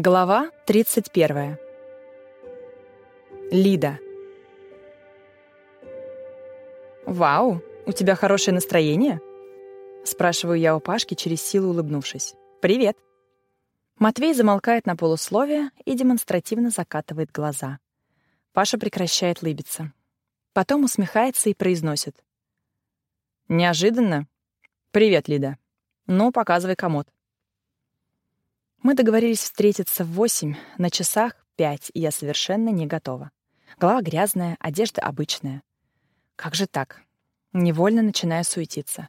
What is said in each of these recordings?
Глава 31. Лида. «Вау, у тебя хорошее настроение?» Спрашиваю я у Пашки, через силу улыбнувшись. «Привет». Матвей замолкает на полусловие и демонстративно закатывает глаза. Паша прекращает лыбиться. Потом усмехается и произносит. «Неожиданно? Привет, Лида. Ну, показывай комод». Мы договорились встретиться в восемь, на часах пять, и я совершенно не готова. Голова грязная, одежда обычная. Как же так? Невольно начинаю суетиться.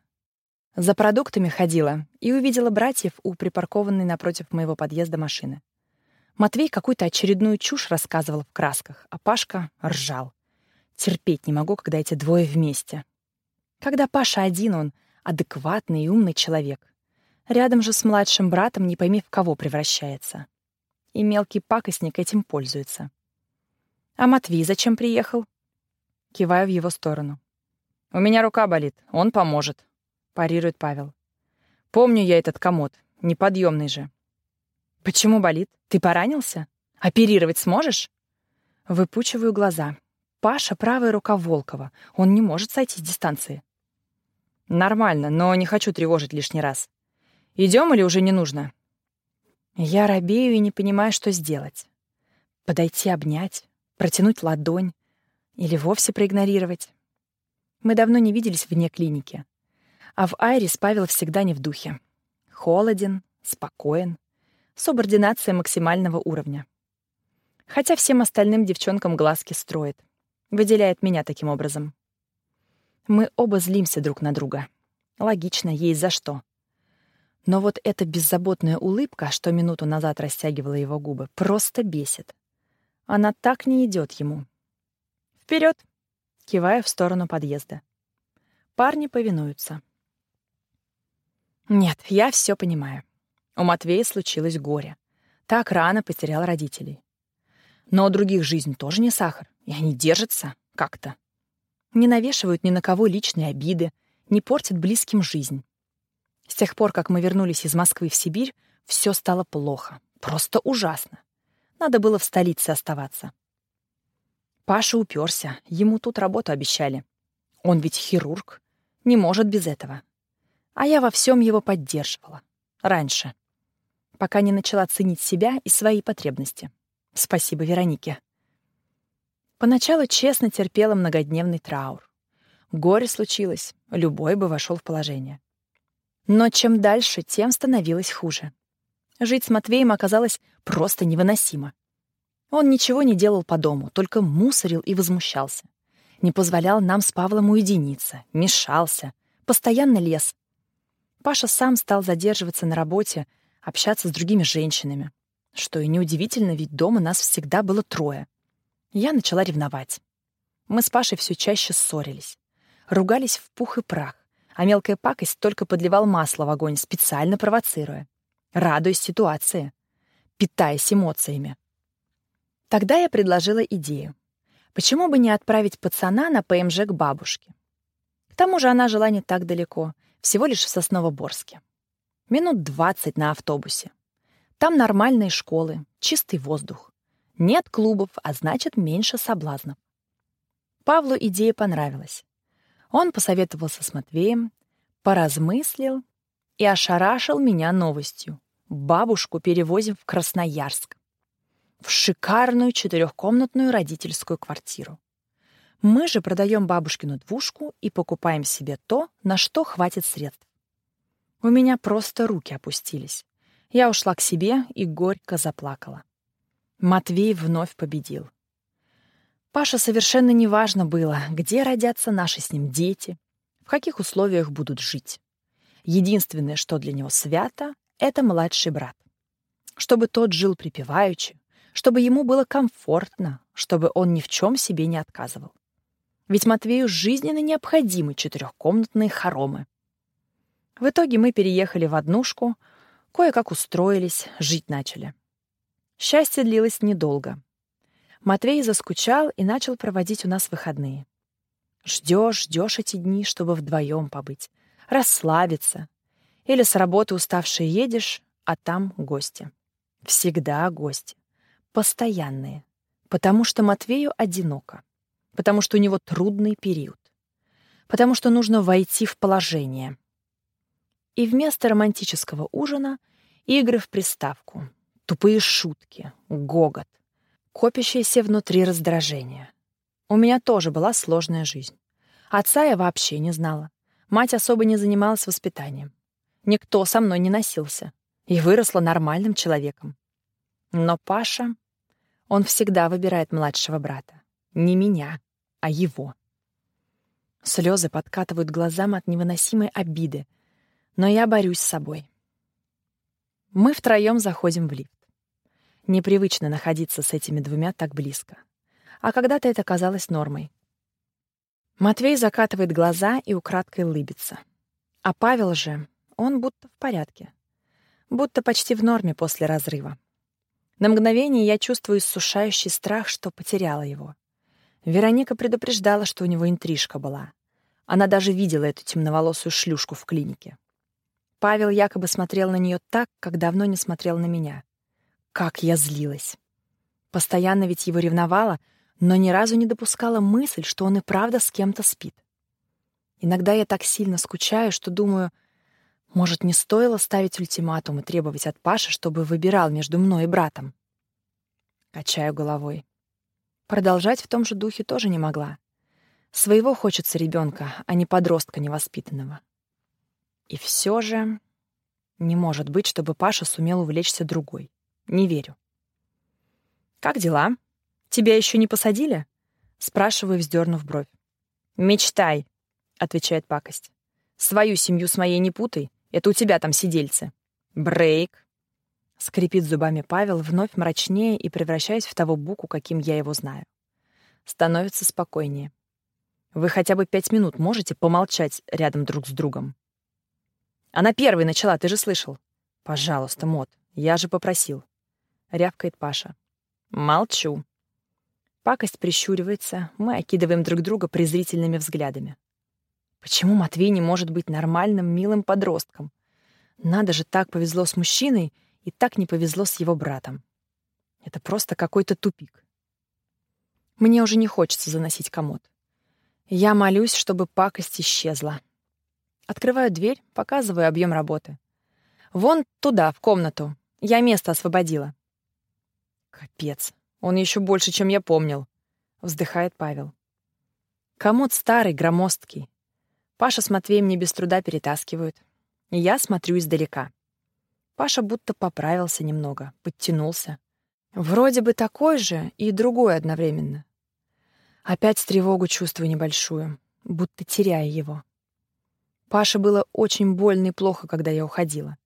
За продуктами ходила и увидела братьев у припаркованной напротив моего подъезда машины. Матвей какую-то очередную чушь рассказывал в красках, а Пашка ржал. Терпеть не могу, когда эти двое вместе. Когда Паша один, он адекватный и умный человек. Рядом же с младшим братом не пойми в кого превращается. И мелкий пакостник этим пользуется. «А Матвей зачем приехал?» Киваю в его сторону. «У меня рука болит, он поможет», — парирует Павел. «Помню я этот комод, неподъемный же». «Почему болит? Ты поранился? Оперировать сможешь?» Выпучиваю глаза. Паша — правая рука Волкова. Он не может сойти с дистанции. «Нормально, но не хочу тревожить лишний раз. Идем или уже не нужно?» Я робею и не понимаю, что сделать. Подойти обнять, протянуть ладонь или вовсе проигнорировать. Мы давно не виделись вне клиники. А в Айрис Павел всегда не в духе. Холоден, спокоен, субординация максимального уровня. Хотя всем остальным девчонкам глазки строит. Выделяет меня таким образом. Мы оба злимся друг на друга. Логично, есть за что. Но вот эта беззаботная улыбка, что минуту назад растягивала его губы, просто бесит. Она так не идет ему. Вперед! кивая в сторону подъезда. Парни повинуются. Нет, я все понимаю. У Матвея случилось горе. Так рано потерял родителей. Но у других жизнь тоже не сахар, и они держатся как-то. Не навешивают ни на кого личные обиды, не портят близким жизнь. С тех пор, как мы вернулись из Москвы в Сибирь, все стало плохо. Просто ужасно. Надо было в столице оставаться. Паша уперся, ему тут работу обещали. Он ведь хирург, не может без этого. А я во всем его поддерживала. Раньше. Пока не начала ценить себя и свои потребности. Спасибо Веронике. Поначалу честно терпела многодневный траур. Горе случилось, любой бы вошел в положение. Но чем дальше, тем становилось хуже. Жить с Матвеем оказалось просто невыносимо. Он ничего не делал по дому, только мусорил и возмущался. Не позволял нам с Павлом уединиться, мешался, постоянно лез. Паша сам стал задерживаться на работе, общаться с другими женщинами. Что и неудивительно, ведь дома нас всегда было трое. Я начала ревновать. Мы с Пашей все чаще ссорились. Ругались в пух и прах а мелкая пакость только подливал масло в огонь, специально провоцируя. Радуясь ситуации, питаясь эмоциями. Тогда я предложила идею. Почему бы не отправить пацана на ПМЖ к бабушке? К тому же она жила не так далеко, всего лишь в Сосновоборске. Минут двадцать на автобусе. Там нормальные школы, чистый воздух. Нет клубов, а значит, меньше соблазнов. Павлу идея понравилась. Он посоветовался с Матвеем, поразмыслил и ошарашил меня новостью. Бабушку перевозим в Красноярск. В шикарную четырехкомнатную родительскую квартиру. Мы же продаем бабушкину двушку и покупаем себе то, на что хватит средств. У меня просто руки опустились. Я ушла к себе и горько заплакала. Матвей вновь победил. Паше совершенно не важно было, где родятся наши с ним дети, в каких условиях будут жить. Единственное, что для него свято, — это младший брат. Чтобы тот жил припеваючи, чтобы ему было комфортно, чтобы он ни в чем себе не отказывал. Ведь Матвею жизненно необходимы четырехкомнатные хоромы. В итоге мы переехали в однушку, кое-как устроились, жить начали. Счастье длилось недолго. Матвей заскучал и начал проводить у нас выходные. Ждешь, ждешь эти дни, чтобы вдвоем побыть, расслабиться. Или с работы уставший едешь, а там гости. Всегда гости. Постоянные. Потому что Матвею одиноко. Потому что у него трудный период. Потому что нужно войти в положение. И вместо романтического ужина — игры в приставку, тупые шутки, гогот, копящееся внутри раздражение. У меня тоже была сложная жизнь. Отца я вообще не знала. Мать особо не занималась воспитанием. Никто со мной не носился. И выросла нормальным человеком. Но Паша, он всегда выбирает младшего брата. Не меня, а его. Слезы подкатывают глазам от невыносимой обиды, но я борюсь с собой. Мы втроем заходим в лифт. Непривычно находиться с этими двумя так близко. А когда-то это казалось нормой. Матвей закатывает глаза и украдкой улыбится. А Павел же, он будто в порядке. Будто почти в норме после разрыва. На мгновение я чувствую иссушающий страх, что потеряла его. Вероника предупреждала, что у него интрижка была. Она даже видела эту темноволосую шлюшку в клинике. Павел якобы смотрел на нее так, как давно не смотрел на меня. Как я злилась. Постоянно ведь его ревновала, но ни разу не допускала мысль, что он и правда с кем-то спит. Иногда я так сильно скучаю, что думаю, может, не стоило ставить ультиматум и требовать от Паши, чтобы выбирал между мной и братом. Качаю головой. Продолжать в том же духе тоже не могла. Своего хочется ребенка, а не подростка невоспитанного. И все же не может быть, чтобы Паша сумел увлечься другой. Не верю. «Как дела?» Тебя еще не посадили?» Спрашиваю, вздернув бровь. «Мечтай», — отвечает пакость. «Свою семью с моей не путай, это у тебя там сидельцы». «Брейк», — скрипит зубами Павел, вновь мрачнее и превращаясь в того буку, каким я его знаю. Становится спокойнее. «Вы хотя бы пять минут можете помолчать рядом друг с другом?» «Она первой начала, ты же слышал?» «Пожалуйста, Мот, я же попросил», — рявкает Паша. «Молчу», Пакость прищуривается, мы окидываем друг друга презрительными взглядами. Почему Матвей не может быть нормальным, милым подростком? Надо же, так повезло с мужчиной и так не повезло с его братом. Это просто какой-то тупик. Мне уже не хочется заносить комод. Я молюсь, чтобы пакость исчезла. Открываю дверь, показываю объем работы. Вон туда, в комнату. Я место освободила. Капец. Он еще больше, чем я помнил», — вздыхает Павел. Комод старый, громоздкий. Паша с Матвеем не без труда перетаскивают. И я смотрю издалека. Паша будто поправился немного, подтянулся. Вроде бы такой же и другой одновременно. Опять тревогу чувствую небольшую, будто теряя его. Паше было очень больно и плохо, когда я уходила.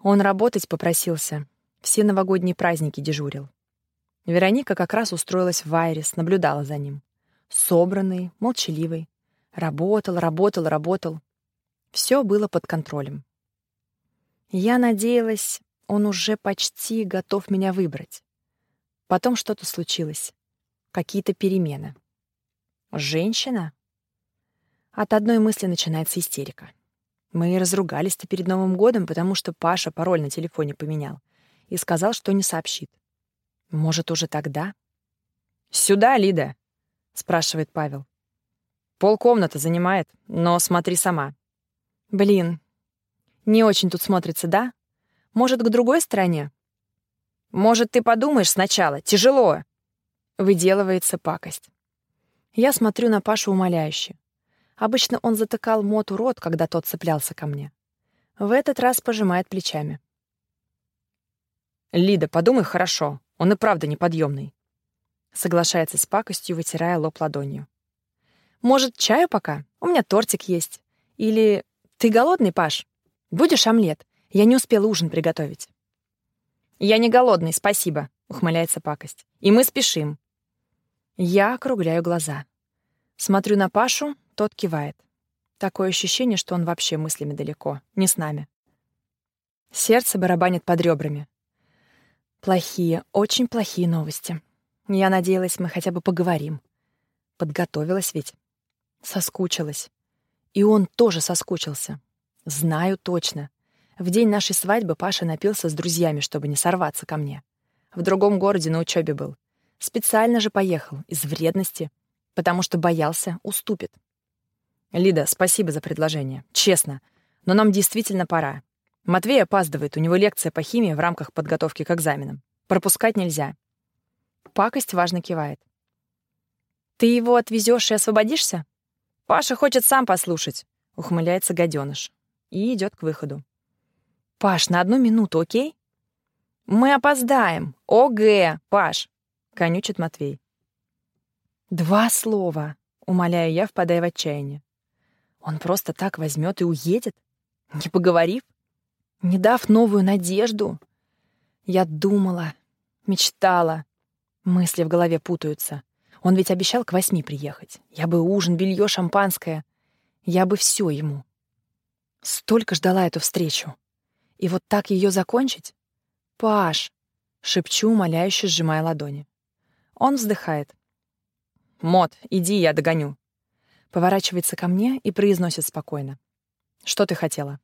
Он работать попросился, все новогодние праздники дежурил. Вероника как раз устроилась в Айрис, наблюдала за ним. Собранный, молчаливый. Работал, работал, работал. Все было под контролем. Я надеялась, он уже почти готов меня выбрать. Потом что-то случилось. Какие-то перемены. Женщина? От одной мысли начинается истерика. Мы разругались-то перед Новым годом, потому что Паша пароль на телефоне поменял и сказал, что не сообщит. Может, уже тогда? «Сюда, Лида!» — спрашивает Павел. «Полкомната занимает, но смотри сама». «Блин, не очень тут смотрится, да? Может, к другой стороне?» «Может, ты подумаешь сначала? Тяжело!» Выделывается пакость. Я смотрю на Пашу умоляюще. Обычно он затыкал Моту рот, когда тот цеплялся ко мне. В этот раз пожимает плечами. «Лида, подумай хорошо. Он и правда неподъемный. Соглашается с пакостью, вытирая лоб ладонью. Может, чаю пока? У меня тортик есть. Или ты голодный, Паш? Будешь омлет? Я не успела ужин приготовить. Я не голодный, спасибо, ухмыляется пакость. И мы спешим. Я округляю глаза. Смотрю на Пашу, тот кивает. Такое ощущение, что он вообще мыслями далеко, не с нами. Сердце барабанит под ребрами. Плохие, очень плохие новости. Я надеялась, мы хотя бы поговорим. Подготовилась ведь. Соскучилась. И он тоже соскучился. Знаю точно. В день нашей свадьбы Паша напился с друзьями, чтобы не сорваться ко мне. В другом городе на учебе был. Специально же поехал, из вредности, потому что боялся, уступит. Лида, спасибо за предложение. Честно. Но нам действительно пора. Матвей опаздывает, у него лекция по химии в рамках подготовки к экзаменам. Пропускать нельзя. Пакость важно кивает. Ты его отвезешь и освободишься? Паша хочет сам послушать, ухмыляется гаденыш и идет к выходу. Паш, на одну минуту, окей? Мы опоздаем. ОГ, Паш, конючит Матвей. Два слова, умоляю я, впадая в отчаяние. Он просто так возьмет и уедет, не поговорив, не дав новую надежду. Я думала, мечтала. Мысли в голове путаются. Он ведь обещал к восьми приехать. Я бы ужин, белье, шампанское. Я бы все ему. Столько ждала эту встречу. И вот так ее закончить? Паш, шепчу, умоляюще сжимая ладони. Он вздыхает. Мот, иди, я догоню. Поворачивается ко мне и произносит спокойно. Что ты хотела?